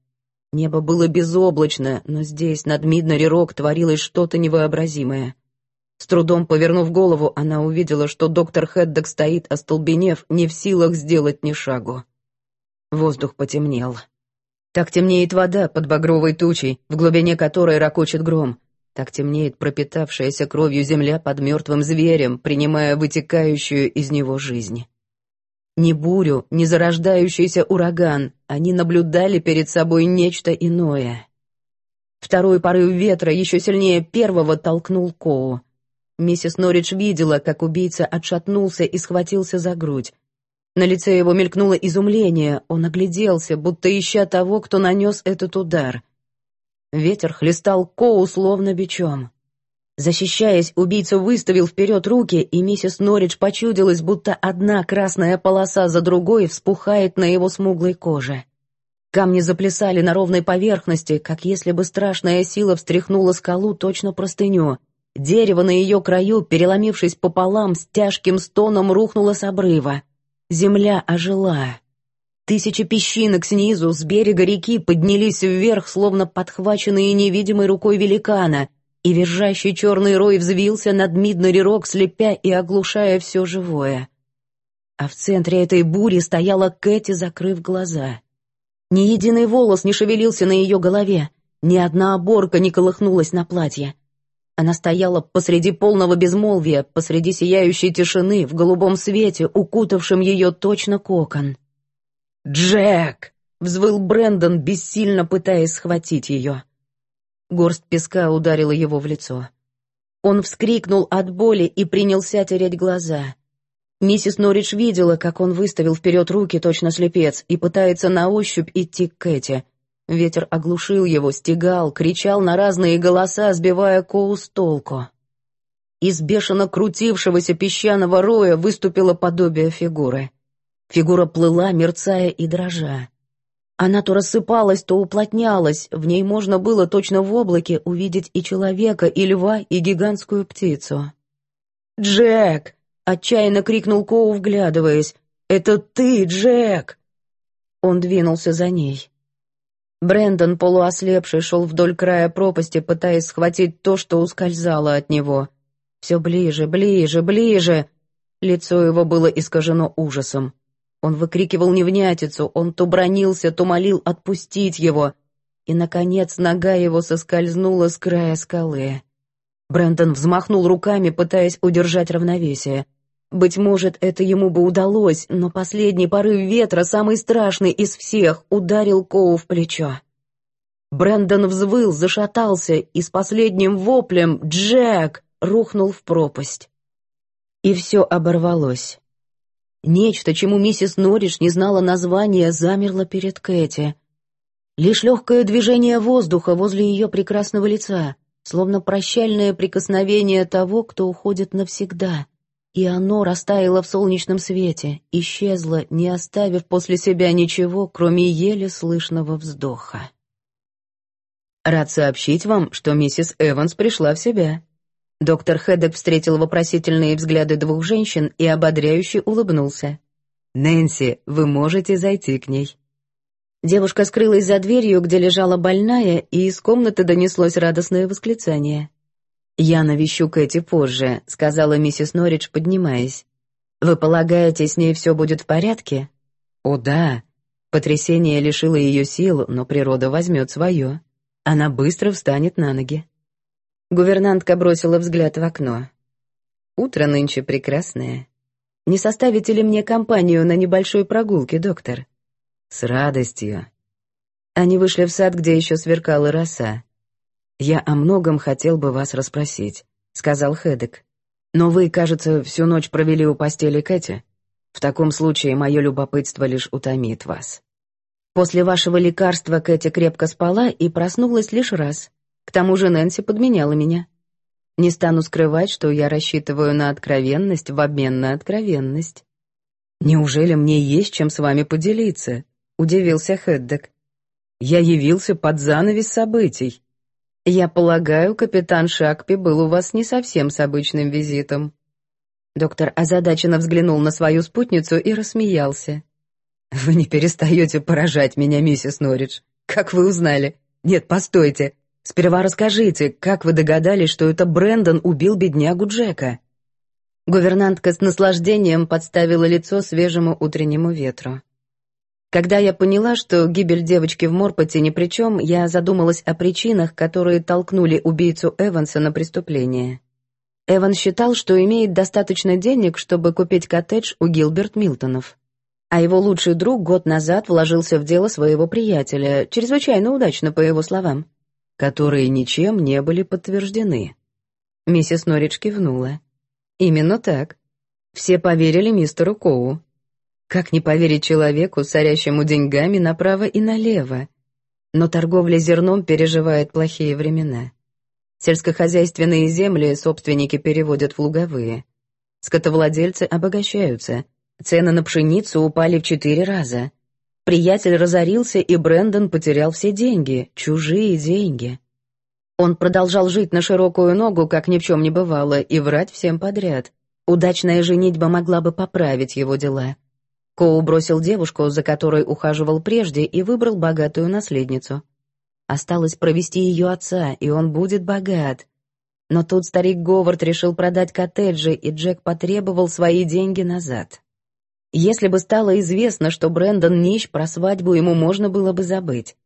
Небо было безоблачно, но здесь, над Миднари-Рок, творилось что-то невообразимое. С трудом повернув голову, она увидела, что доктор Хеддок стоит, остолбенев, не в силах сделать ни шагу. Воздух потемнел. Так темнеет вода под багровой тучей, в глубине которой ракочет гром. Так темнеет пропитавшаяся кровью земля под мертвым зверем, принимая вытекающую из него жизнь. Ни бурю, ни зарождающийся ураган, они наблюдали перед собой нечто иное. Второй порыв ветра еще сильнее первого толкнул Коу. Миссис Норридж видела, как убийца отшатнулся и схватился за грудь. На лице его мелькнуло изумление, он огляделся, будто ища того, кто нанес этот удар. Ветер хлестал Коу словно бичом. Защищаясь, убийца выставил вперед руки, и миссис Норридж почудилась, будто одна красная полоса за другой вспухает на его смуглой коже. Камни заплясали на ровной поверхности, как если бы страшная сила встряхнула скалу точно простыню. Дерево на ее краю, переломившись пополам, с тяжким стоном рухнуло с обрыва. Земля ожила. Тысячи песчинок снизу, с берега реки, поднялись вверх, словно подхваченные невидимой рукой великана — и визжащий черный рой взвился над Миднери-Рок, слепя и оглушая все живое. А в центре этой бури стояла Кэти, закрыв глаза. Ни единый волос не шевелился на ее голове, ни одна оборка не колыхнулась на платье. Она стояла посреди полного безмолвия, посреди сияющей тишины, в голубом свете, укутавшем ее точно кокон. «Джек!» — взвыл Брэндон, бессильно пытаясь схватить ее. Горсть песка ударила его в лицо. Он вскрикнул от боли и принялся тереть глаза. Миссис Норридж видела, как он выставил вперед руки, точно слепец, и пытается на ощупь идти к Кэти. Ветер оглушил его, стегал, кричал на разные голоса, сбивая Коу с толку. Из бешено крутившегося песчаного роя выступило подобие фигуры. Фигура плыла, мерцая и дрожа. Она то рассыпалась, то уплотнялась, в ней можно было точно в облаке увидеть и человека, и льва, и гигантскую птицу. «Джек!» — отчаянно крикнул Коу, вглядываясь. «Это ты, Джек!» Он двинулся за ней. Брендон, полуослепший, шел вдоль края пропасти, пытаясь схватить то, что ускользало от него. Все ближе, ближе, ближе. Лицо его было искажено ужасом. Он выкрикивал невнятицу, он то бронился, то молил отпустить его. И, наконец, нога его соскользнула с края скалы. Брэндон взмахнул руками, пытаясь удержать равновесие. Быть может, это ему бы удалось, но последний порыв ветра, самый страшный из всех, ударил Коу в плечо. Брэндон взвыл, зашатался и с последним воплем «Джек!» рухнул в пропасть. И все оборвалось. Нечто, чему миссис Норриш не знала названия, замерло перед Кэти. Лишь легкое движение воздуха возле ее прекрасного лица, словно прощальное прикосновение того, кто уходит навсегда. И оно растаяло в солнечном свете, исчезло, не оставив после себя ничего, кроме еле слышного вздоха. «Рад сообщить вам, что миссис Эванс пришла в себя», Доктор Хедек встретил вопросительные взгляды двух женщин и ободряюще улыбнулся. «Нэнси, вы можете зайти к ней». Девушка скрылась за дверью, где лежала больная, и из комнаты донеслось радостное восклицание. «Я навещу Кэти позже», — сказала миссис Норридж, поднимаясь. «Вы полагаете, с ней все будет в порядке?» «О, да». Потрясение лишило ее сил, но природа возьмет свое. Она быстро встанет на ноги. Гувернантка бросила взгляд в окно. «Утро нынче прекрасное. Не составите ли мне компанию на небольшой прогулке, доктор?» «С радостью». Они вышли в сад, где еще сверкала роса. «Я о многом хотел бы вас расспросить», — сказал Хедек. «Но вы, кажется, всю ночь провели у постели Кэти. В таком случае мое любопытство лишь утомит вас». После вашего лекарства Кэти крепко спала и проснулась лишь раз. К тому же Нэнси подменяла меня. Не стану скрывать, что я рассчитываю на откровенность в обмен на откровенность. Неужели мне есть чем с вами поделиться? Удивился Хеддек. Я явился под занавес событий. Я полагаю, капитан Шакпи был у вас не совсем с обычным визитом. Доктор озадаченно взглянул на свою спутницу и рассмеялся. «Вы не перестаете поражать меня, миссис Норридж. Как вы узнали? Нет, постойте. Сперва расскажите, как вы догадались, что это Брэндон убил беднягу Джека?» Гувернантка с наслаждением подставила лицо свежему утреннему ветру. Когда я поняла, что гибель девочки в Морпоте ни при чем, я задумалась о причинах, которые толкнули убийцу Эванса на преступление. Эван считал, что имеет достаточно денег, чтобы купить коттедж у Гилберт Милтонов. А его лучший друг год назад вложился в дело своего приятеля, чрезвычайно удачно, по его словам, которые ничем не были подтверждены. Миссис Норридж кивнула. Именно так. Все поверили мистеру Коу. Как не поверить человеку, сорящему деньгами направо и налево? Но торговля зерном переживает плохие времена. Сельскохозяйственные земли собственники переводят в луговые. Скотовладельцы обогащаются. Цены на пшеницу упали в четыре раза. Приятель разорился, и Брэндон потерял все деньги, чужие деньги. Он продолжал жить на широкую ногу, как ни в чем не бывало, и врать всем подряд. Удачная женитьба могла бы поправить его дела. Коу бросил девушку, за которой ухаживал прежде, и выбрал богатую наследницу. Осталось провести ее отца, и он будет богат. Но тут старик Говард решил продать коттеджи, и Джек потребовал свои деньги назад. Если бы стало известно, что Брэндон нищ, про свадьбу ему можно было бы забыть.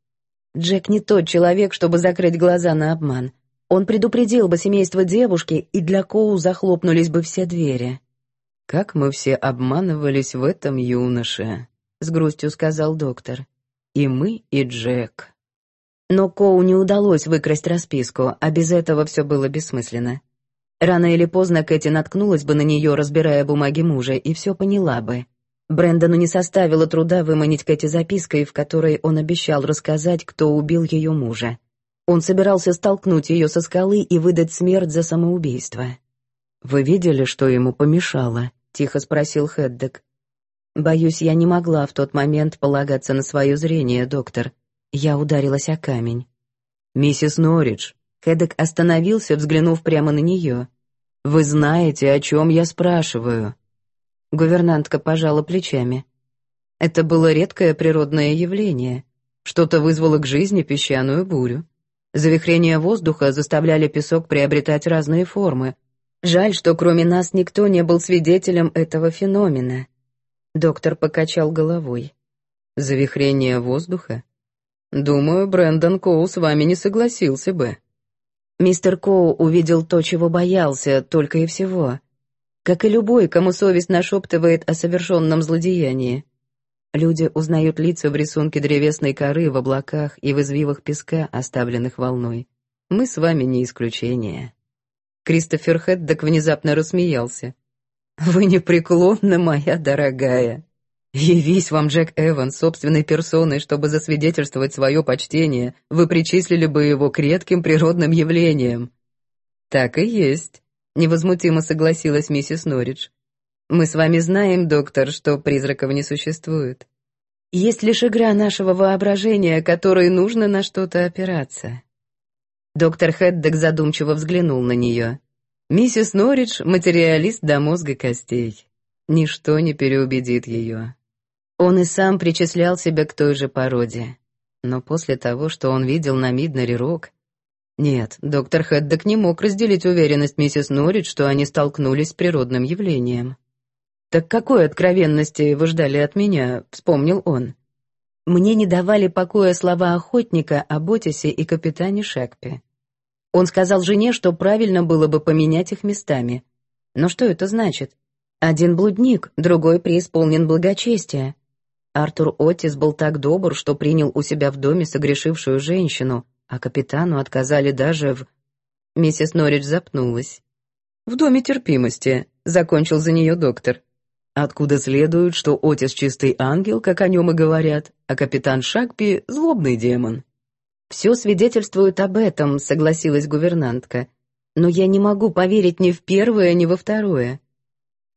Джек не тот человек, чтобы закрыть глаза на обман. Он предупредил бы семейство девушки, и для Коу захлопнулись бы все двери. «Как мы все обманывались в этом юноше», — с грустью сказал доктор. «И мы, и Джек». Но Коу не удалось выкрасть расписку, а без этого все было бессмысленно. Рано или поздно Кэти наткнулась бы на нее, разбирая бумаги мужа, и все поняла бы. Брэндону не составило труда выманить Кэти запиской, в которой он обещал рассказать, кто убил ее мужа. Он собирался столкнуть ее со скалы и выдать смерть за самоубийство. «Вы видели, что ему помешало?» — тихо спросил Хэддек. «Боюсь, я не могла в тот момент полагаться на свое зрение, доктор. Я ударилась о камень». «Миссис Норридж», — Хэддек остановился, взглянув прямо на нее. «Вы знаете, о чем я спрашиваю?» Гувернантка пожала плечами. Это было редкое природное явление. Что-то вызвало к жизни песчаную бурю. Завихрения воздуха заставляли песок приобретать разные формы. Жаль, что кроме нас никто не был свидетелем этого феномена. Доктор покачал головой. Завихрение воздуха? Думаю, Брэндон Коу с вами не согласился бы. Мистер Коу увидел то, чего боялся, только и всего. Как и любой, кому совесть нашептывает о совершенном злодеянии. Люди узнают лица в рисунке древесной коры в облаках и в извивах песка, оставленных волной. Мы с вами не исключение. Кристофер Хэддок внезапно рассмеялся. «Вы непреклонны, моя дорогая. Явись вам Джек Эванс собственной персоной, чтобы засвидетельствовать свое почтение, вы причислили бы его к редким природным явлениям». «Так и есть», — невозмутимо согласилась миссис Норридж. Мы с вами знаем, доктор, что призраков не существует. Есть лишь игра нашего воображения, которой нужно на что-то опираться. Доктор Хеддек задумчиво взглянул на нее. Миссис Норридж — материалист до мозга костей. Ничто не переубедит ее. Он и сам причислял себя к той же породе. Но после того, что он видел на Миднере Рок... Нет, доктор Хеддек не мог разделить уверенность миссис Норридж, что они столкнулись с природным явлением. «Так какой откровенности вы ждали от меня?» — вспомнил он. Мне не давали покоя слова охотника об Отисе и капитане Шекпе. Он сказал жене, что правильно было бы поменять их местами. Но что это значит? Один блудник, другой преисполнен благочестия. Артур Отис был так добр, что принял у себя в доме согрешившую женщину, а капитану отказали даже в... Миссис Норридж запнулась. «В доме терпимости», — закончил за нее доктор. Откуда следует, что Отис чистый ангел, как о нем и говорят, а капитан Шагпи — злобный демон. «Все свидетельствует об этом», — согласилась гувернантка. «Но я не могу поверить ни в первое, ни во второе».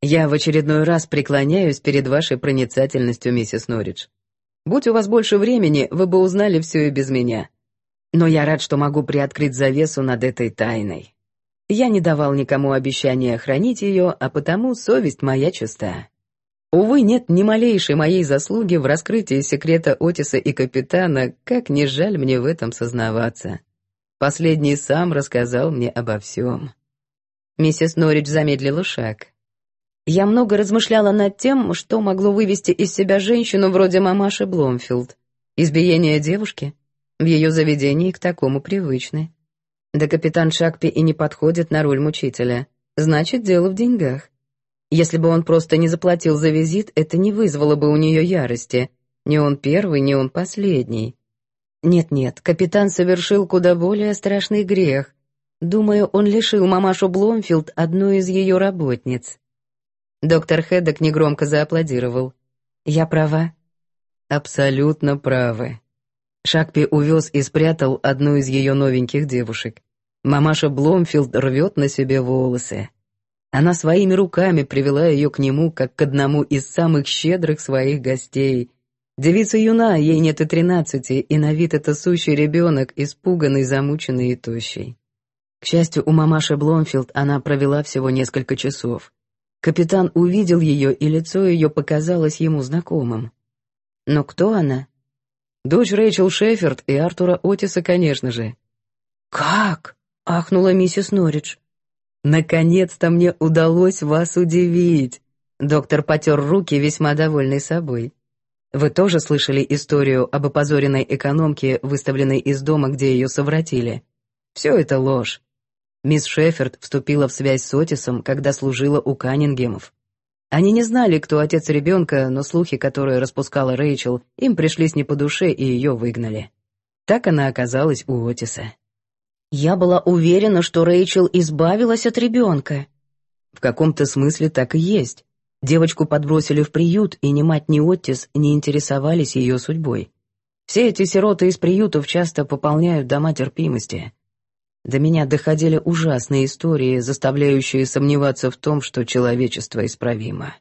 «Я в очередной раз преклоняюсь перед вашей проницательностью, миссис Норридж. Будь у вас больше времени, вы бы узнали все и без меня. Но я рад, что могу приоткрыть завесу над этой тайной». Я не давал никому обещания хранить ее, а потому совесть моя чиста. Увы, нет ни малейшей моей заслуги в раскрытии секрета Отиса и капитана, как не жаль мне в этом сознаваться. Последний сам рассказал мне обо всем. Миссис Норридж замедлила шаг. Я много размышляла над тем, что могло вывести из себя женщину вроде мамаши Бломфилд. Избиение девушки? В ее заведении к такому привычны. Да капитан Шакпи и не подходит на роль мучителя. Значит, дело в деньгах. Если бы он просто не заплатил за визит, это не вызвало бы у нее ярости. Ни он первый, ни он последний. Нет-нет, капитан совершил куда более страшный грех. Думаю, он лишил мамашу Бломфилд одной из ее работниц. Доктор Хеддок негромко зааплодировал. «Я права?» «Абсолютно правы». Шакпи увез и спрятал одну из ее новеньких девушек. Мамаша Бломфилд рвет на себе волосы. Она своими руками привела ее к нему, как к одному из самых щедрых своих гостей. Девица юна, ей нет и тринадцати, и на вид это сущий ребенок, испуганный, замученный и тощий. К счастью, у мамаши Бломфилд она провела всего несколько часов. Капитан увидел ее, и лицо ее показалось ему знакомым. Но кто она? Дочь Рэйчел Шеффорд и Артура Отиса, конечно же. «Как?» — ахнула миссис Норридж. «Наконец-то мне удалось вас удивить!» Доктор потер руки, весьма довольный собой. «Вы тоже слышали историю об опозоренной экономке, выставленной из дома, где ее совратили? Все это ложь. Мисс Шеффорд вступила в связь с Отисом, когда служила у Каннингемов. Они не знали, кто отец ребенка, но слухи, которые распускала Рэйчел, им пришлись не по душе и ее выгнали. Так она оказалась у Отиса. «Я была уверена, что Рэйчел избавилась от ребенка». В каком-то смысле так и есть. Девочку подбросили в приют, и ни мать, ни Отис не интересовались ее судьбой. Все эти сироты из приютов часто пополняют дома терпимости. До меня доходили ужасные истории, заставляющие сомневаться в том, что человечество исправимо.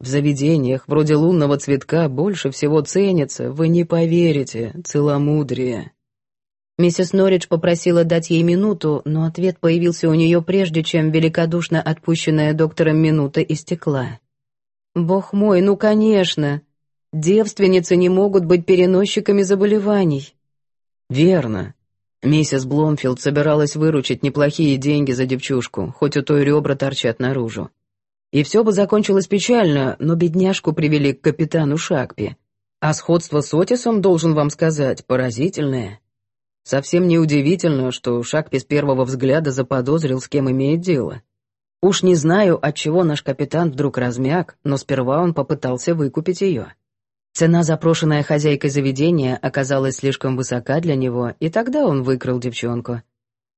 В заведениях вроде лунного цветка больше всего ценится, вы не поверите, целомудрие. Миссис Норридж попросила дать ей минуту, но ответ появился у нее прежде, чем великодушно отпущенная доктором минута истекла. «Бог мой, ну конечно! Девственницы не могут быть переносчиками заболеваний». «Верно. Миссис Бломфилд собиралась выручить неплохие деньги за девчушку, хоть у той ребра торчат наружу. И все бы закончилось печально, но бедняжку привели к капитану Шакпи. А сходство с Отисом, должен вам сказать, поразительное. Совсем неудивительно, что Шакпи с первого взгляда заподозрил, с кем имеет дело. Уж не знаю, от чего наш капитан вдруг размяк, но сперва он попытался выкупить ее. Цена, запрошенная хозяйкой заведения, оказалась слишком высока для него, и тогда он выкрал девчонку.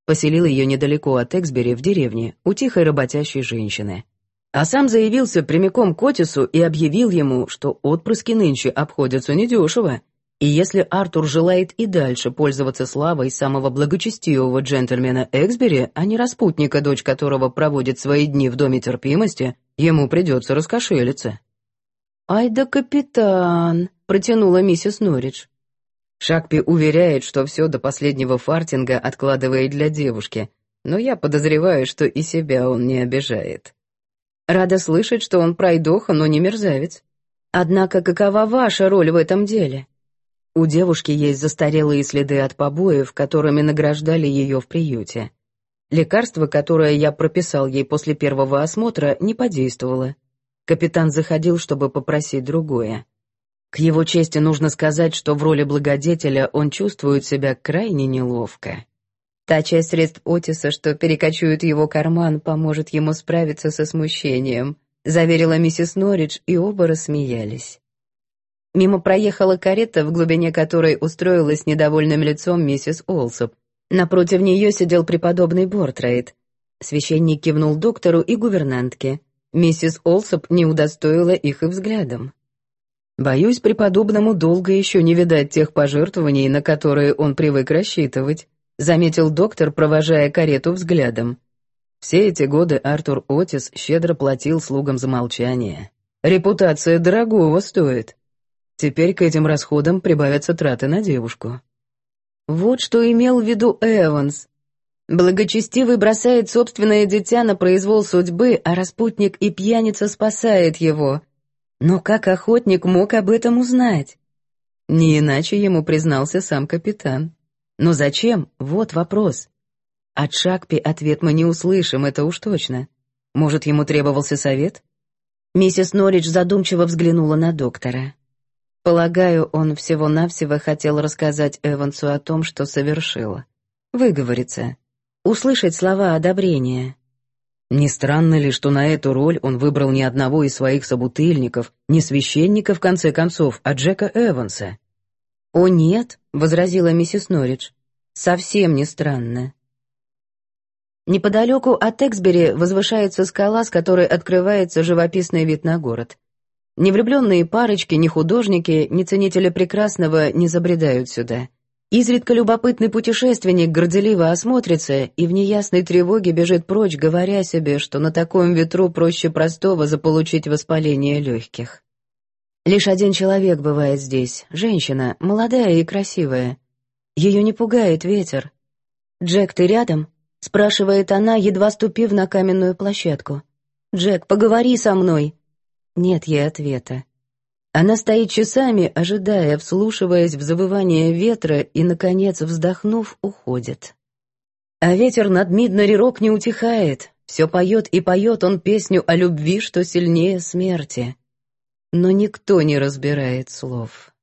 Поселил ее недалеко от Эксбери, в деревне, у тихой работящей женщины. А сам заявился прямиком к Отису и объявил ему, что отпрыски нынче обходятся недешево, и если Артур желает и дальше пользоваться славой самого благочестивого джентльмена Эксбери, а не распутника, дочь которого проводит свои дни в доме терпимости, ему придется раскошелиться. «Ай да капитан!» — протянула миссис Норридж. Шакпи уверяет, что все до последнего фартинга откладывает для девушки, но я подозреваю, что и себя он не обижает. Рада слышать, что он пройдоха, но не мерзавец. Однако какова ваша роль в этом деле? У девушки есть застарелые следы от побоев, которыми награждали ее в приюте. Лекарство, которое я прописал ей после первого осмотра, не подействовало. Капитан заходил, чтобы попросить другое. К его чести нужно сказать, что в роли благодетеля он чувствует себя крайне неловко. Та часть средств Отиса, что перекочует его карман, поможет ему справиться со смущением, заверила миссис Норридж, и оба рассмеялись. Мимо проехала карета, в глубине которой устроилась недовольным лицом миссис Олсоп. Напротив нее сидел преподобный Бортрейд. Священник кивнул доктору и гувернантке. Миссис Олсоп не удостоила их и взглядом. «Боюсь, преподобному долго еще не видать тех пожертвований, на которые он привык рассчитывать», заметил доктор, провожая карету взглядом. Все эти годы Артур Отис щедро платил слугам за молчание. Репутация дорогого стоит. Теперь к этим расходам прибавятся траты на девушку. Вот что имел в виду Эванс. Благочестивый бросает собственное дитя на произвол судьбы, а распутник и пьяница спасает его. Но как охотник мог об этом узнать? Не иначе ему признался сам капитан. Но зачем? Вот вопрос. От Шакпи ответ мы не услышим, это уж точно. Может, ему требовался совет? Миссис Норридж задумчиво взглянула на доктора. Полагаю, он всего-навсего хотел рассказать Эвансу о том, что совершил. Выговориться услышать слова одобрения. Не странно ли, что на эту роль он выбрал не одного из своих собутыльников, не священника, в конце концов, а Джека Эванса? «О нет», — возразила миссис Норридж, — «совсем не странно». Неподалеку от Эксбери возвышается скала, с которой открывается живописный вид на город. Ни влюбленные парочки, ни художники, ни ценители прекрасного не забредают сюда. Изредка любопытный путешественник горделиво осмотрится и в неясной тревоге бежит прочь, говоря себе, что на таком ветру проще простого заполучить воспаление легких. Лишь один человек бывает здесь, женщина, молодая и красивая. Ее не пугает ветер. «Джек, ты рядом?» — спрашивает она, едва ступив на каменную площадку. «Джек, поговори со мной!» Нет ей ответа. Она стоит часами, ожидая, вслушиваясь в завывание ветра и, наконец, вздохнув, уходит. А ветер над Миднари-Рок не утихает, все поет и поет он песню о любви, что сильнее смерти. Но никто не разбирает слов.